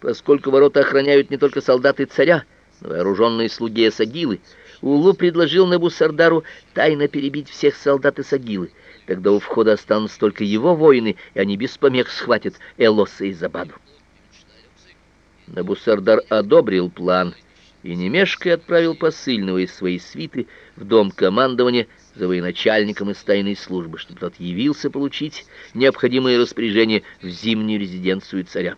Поскольку ворота охраняют не только солдаты царя, но и вооруженные слуги Асагилы, Улу предложил Набусардару тайно перебить всех солдат Асагилы. Тогда у входа останутся только его воины, и они без помех схватят Элоса и Забаду. Набусардар одобрил план и немешкой отправил посыльного из своей свиты в дом командования за военачальником из тайной службы, чтобы тот явился получить необходимые распоряжения в зимнюю резиденцию царя.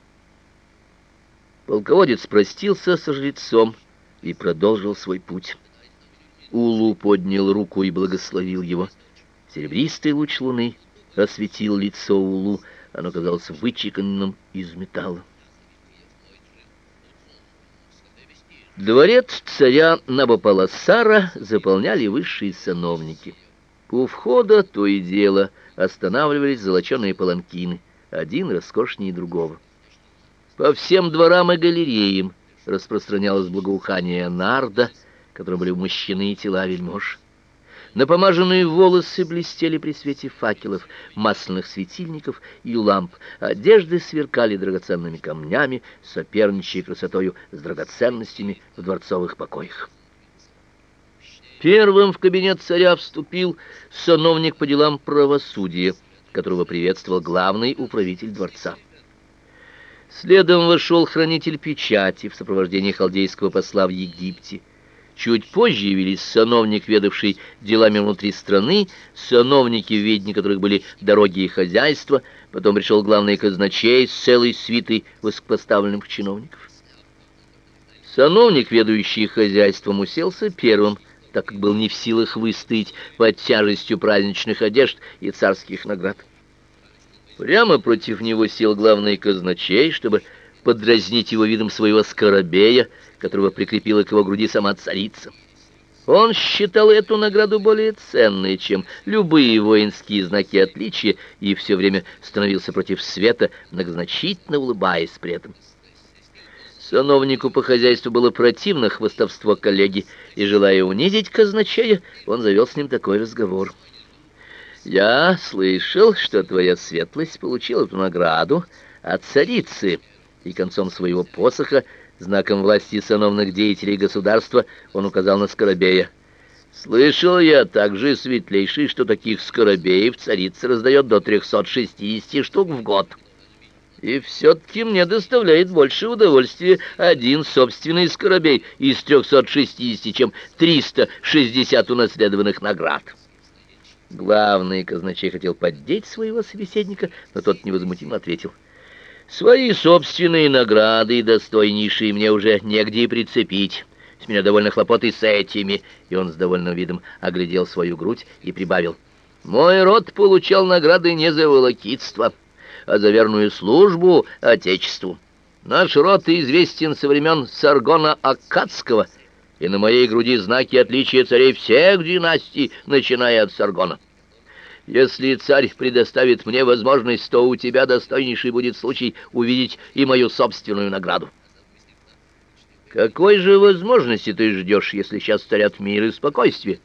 Полководец простился со жрецом и продолжил свой путь. Улу поднял руку и благословил его. Серебристый луч луны осветил лицо Улу, оно казалось вычеканным из металла. Дворец царя Набопаласара заполняли высшие сановники. У входа то и дело останавливались золоченые паланкины, один роскошнее другого. По всем дворам и галереям распространялось благоухание нарда, которым были умощены тела вельмож. Напомаженные волосы блестели при свете факелов, масляных светильников и ламп. Одежды сверкали драгоценными камнями, соперничая красотою с драгоценностями в дворцовых покоях. Первым в кабинет царя вступил сановник по делам правосудия, которого приветствовал главный управитель дворца. Следом вошел хранитель печати в сопровождении халдейского посла в Египте. Чуть позже явились сановник, ведавший делами внутри страны, сановники, в ведении которых были дороги и хозяйство, потом пришел главный казначей с целой свитой высокопоставленных чиновников. Сановник, ведущий хозяйством, уселся первым, так как был не в силах выстоять под тяжестью праздничных одежд и царских наград. Прямо против него сел главный казначей, чтобы подразнить его видом своего скоробея, которого прикрепила к его груди сама царица. Он считал эту награду более ценной, чем любые воинские знаки отличия, и все время становился против света, многозначительно улыбаясь при этом. Сановнику по хозяйству было противно хвастовство коллеги, и, желая унизить казначея, он завел с ним такой разговор. «Я слышал, что твоя светлость получила эту награду от царицы», и концом своего посоха, знаком власти сановных деятелей государства, он указал на Скоробея. Слышал я также, светлейший, что таких скоробеев царица раздает до 360 штук в год. И все-таки мне доставляет больше удовольствия один собственный скоробей из 360, чем 360 унаследованных наград. Главный казначей хотел поддеть своего собеседника, но тот невозмутимо ответил — Свои собственные награды, достойнейшие, мне уже негде и прицепить. С меня довольно хлопот и с этими. И он с довольным видом оглядел свою грудь и прибавил. Мой род получал награды не за волокитство, а за верную службу Отечеству. Наш род известен со времен Саргона Аккадского, и на моей груди знаки отличия царей всех династий, начиная от Саргона. Если царь предоставит мне возможность, то у тебя достойнейший будет случай увидеть и мою собственную награду. Какой же возможности ты ждешь, если сейчас царят мир и спокойствие?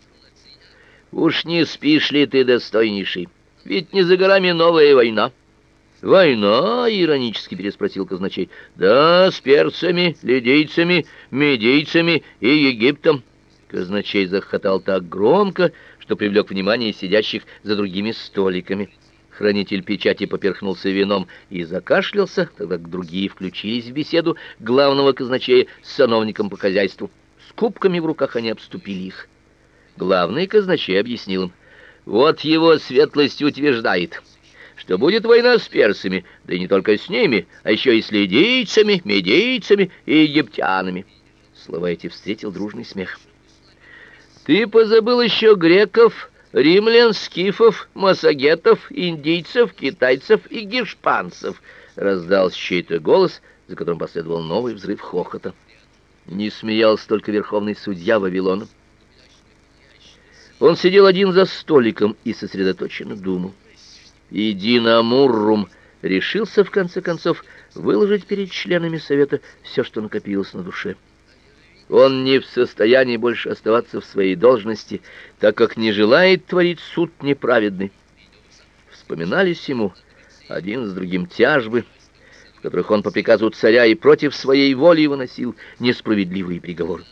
Уж не спишь ли ты, достойнейший? Ведь не за горами новая война. Война, иронически переспросил казначей. Да, с перцами, лидийцами, медийцами и Египтом. Казначей захотал так громко, что привлек внимание сидящих за другими столиками. Хранитель печати поперхнулся вином и закашлялся, тогда другие включились в беседу главного казначея с сановником по хозяйству. С кубками в руках они обступили их. Главный казначей объяснил им: "Вот его светлость утверждает, что будет война с персами, да и не только с ними, а еще и с лидийцами, медийцами и египтянами". Слова эти встретил дружный смех. Ты позабыл еще греков, римлян, скифов, массагетов, индийцев, китайцев и гешпанцев, раздался чей-то голос, за которым последовал новый взрыв хохота. Не смеялся только верховный судья Вавилона. Он сидел один за столиком и сосредоточенно думал. И Динамуррум решился в конце концов выложить перед членами совета все, что накопилось на душе. Он не в состоянии больше оставаться в своей должности, так как не желает творить суд неправедный. Вспоминались ему один с другим тяжбы, в которых он по приказу царя и против своей воли выносил несправедливые приговоры.